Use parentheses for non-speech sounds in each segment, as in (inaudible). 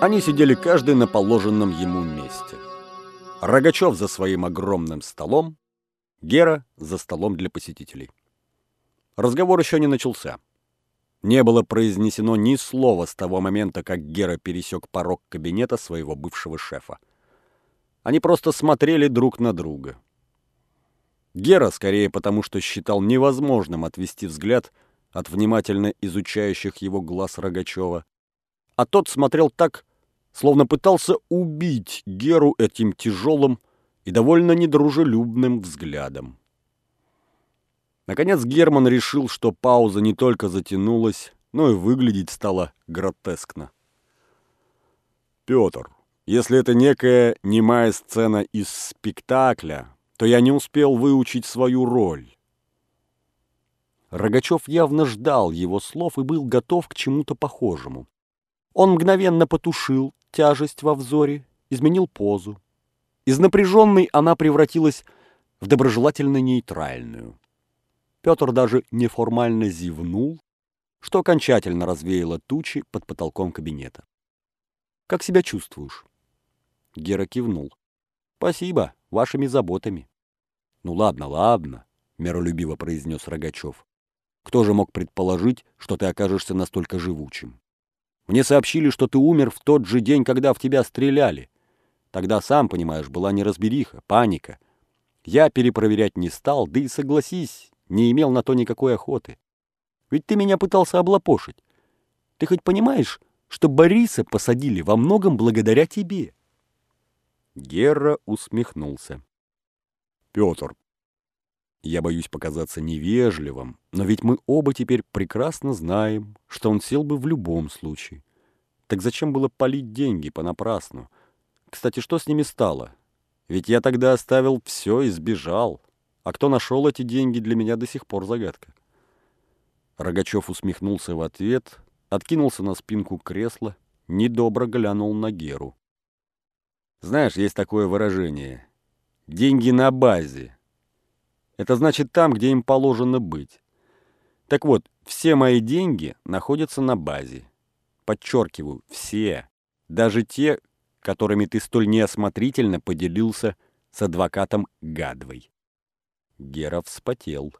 Они сидели каждый на положенном ему месте. Рогачев за своим огромным столом, Гера за столом для посетителей. Разговор еще не начался. Не было произнесено ни слова с того момента, как Гера пересек порог кабинета своего бывшего шефа. Они просто смотрели друг на друга. Гера, скорее потому, что считал невозможным отвести взгляд от внимательно изучающих его глаз Рогачева, а тот смотрел так, словно пытался убить Геру этим тяжелым и довольно недружелюбным взглядом. Наконец Герман решил, что пауза не только затянулась, но и выглядеть стала гротескно. «Петр, если это некая немая сцена из спектакля, то я не успел выучить свою роль». Рогачев явно ждал его слов и был готов к чему-то похожему. Он мгновенно потушил тяжесть во взоре, изменил позу. Из напряженной она превратилась в доброжелательно-нейтральную. Петр даже неформально зевнул, что окончательно развеяло тучи под потолком кабинета. «Как себя чувствуешь?» Гера кивнул. «Спасибо, вашими заботами». «Ну ладно, ладно», — миролюбиво произнес Рогачев. «Кто же мог предположить, что ты окажешься настолько живучим? Мне сообщили, что ты умер в тот же день, когда в тебя стреляли. Тогда, сам понимаешь, была неразбериха, паника. Я перепроверять не стал, да и согласись, не имел на то никакой охоты. Ведь ты меня пытался облапошить. Ты хоть понимаешь, что Бориса посадили во многом благодаря тебе?» Герра усмехнулся. «Петр, я боюсь показаться невежливым, но ведь мы оба теперь прекрасно знаем, что он сел бы в любом случае. Так зачем было палить деньги понапрасну? Кстати, что с ними стало? Ведь я тогда оставил все и сбежал. А кто нашел эти деньги, для меня до сих пор загадка. Рогачев усмехнулся в ответ, откинулся на спинку кресла, недобро глянул на Геру. Знаешь, есть такое выражение. Деньги на базе. Это значит там, где им положено быть. Так вот, все мои деньги находятся на базе. Подчеркиваю, все. Даже те, которыми ты столь неосмотрительно поделился с адвокатом Гадвой. Гера вспотел.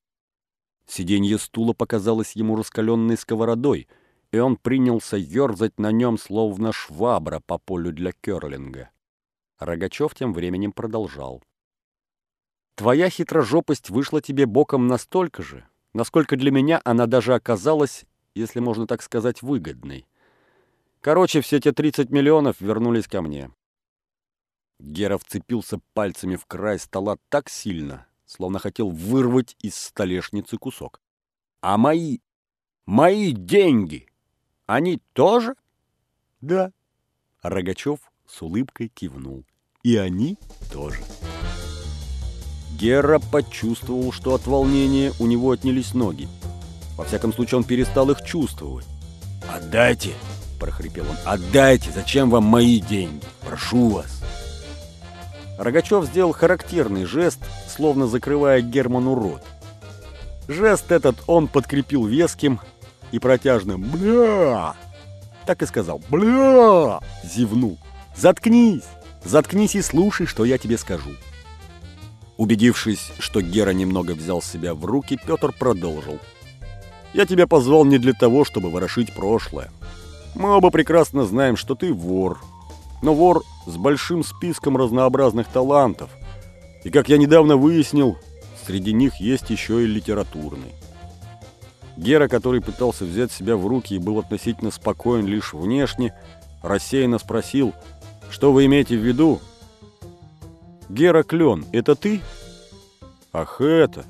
Сиденье стула показалось ему раскаленной сковородой, и он принялся ерзать на нем, словно швабра по полю для керлинга. Рогачев тем временем продолжал. «Твоя хитрожопость вышла тебе боком настолько же, насколько для меня она даже оказалась, если можно так сказать, выгодной. Короче, все те 30 миллионов вернулись ко мне». Гера вцепился пальцами в край стола так сильно, словно хотел вырвать из столешницы кусок. «А мои... мои деньги, они тоже?» «Да». Рогачев с улыбкой кивнул. «И они тоже». Гера почувствовал, что от волнения у него отнялись ноги. Во всяком случае, он перестал их чувствовать. «Отдайте!» – прохрипел он. «Отдайте! Зачем вам мои деньги? Прошу вас!» Рогачев сделал характерный жест, словно закрывая Герману рот. Жест этот он подкрепил веским и протяжным «Бля!» Так и сказал «Бля!» Зевнул. «Заткнись! Заткнись и слушай, что я тебе скажу!» Убедившись, что Гера немного взял себя в руки, Петр продолжил. «Я тебя позвал не для того, чтобы ворошить прошлое. Мы оба прекрасно знаем, что ты вор, но вор с большим списком разнообразных талантов. И, как я недавно выяснил, среди них есть еще и литературный. Гера, который пытался взять себя в руки и был относительно спокоен лишь внешне, рассеянно спросил, что вы имеете в виду? Гера Клен, это ты? Ах, это...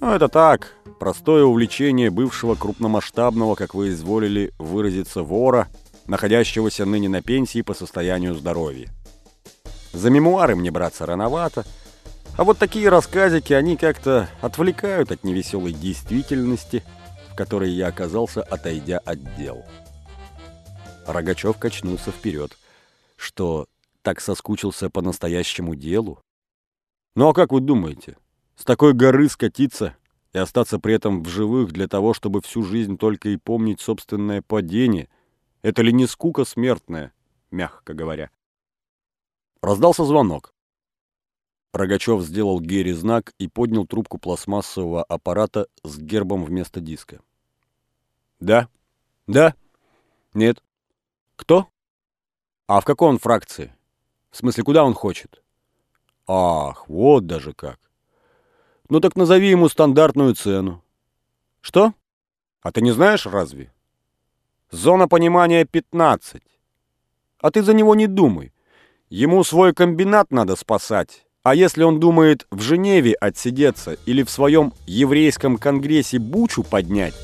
Ну, это так, простое увлечение бывшего крупномасштабного, как вы изволили выразиться, вора – находящегося ныне на пенсии по состоянию здоровья. За мемуары мне браться рановато, а вот такие рассказики, они как-то отвлекают от невеселой действительности, в которой я оказался, отойдя от дел. Рогачев качнулся вперед. Что, так соскучился по настоящему делу? Ну а как вы думаете, с такой горы скатиться и остаться при этом в живых для того, чтобы всю жизнь только и помнить собственное падение – Это ли не скука смертная, мягко говоря? Раздался звонок. Рогачев сделал Гере знак и поднял трубку пластмассового аппарата с гербом вместо диска. «Да? Да? Нет? Кто? А в какой он фракции? В смысле, куда он хочет? Ах, вот даже как. Ну так назови ему стандартную цену. Что? А ты не знаешь разве? Зона понимания 15. А ты за него не думай. Ему свой комбинат надо спасать. А если он думает в Женеве отсидеться или в своем еврейском конгрессе бучу поднять,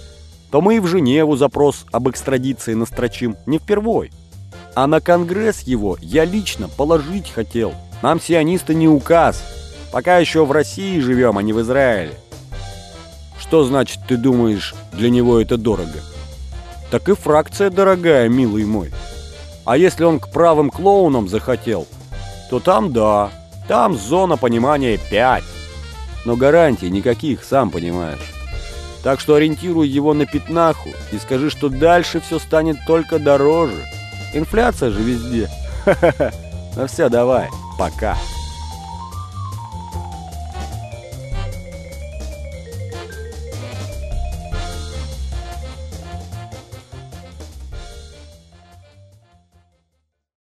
то мы и в Женеву запрос об экстрадиции настрочим не впервой. А на конгресс его я лично положить хотел. Нам сионисты не указ. Пока еще в России живем, а не в Израиле. Что значит, ты думаешь, для него это дорого? Так и фракция дорогая, милый мой. А если он к правым клоунам захотел, то там да, там зона понимания 5. Но гарантий никаких, сам понимаешь. Так что ориентируй его на пятнаху и скажи, что дальше все станет только дороже. Инфляция же везде. (laughs) Ну все, давай, пока.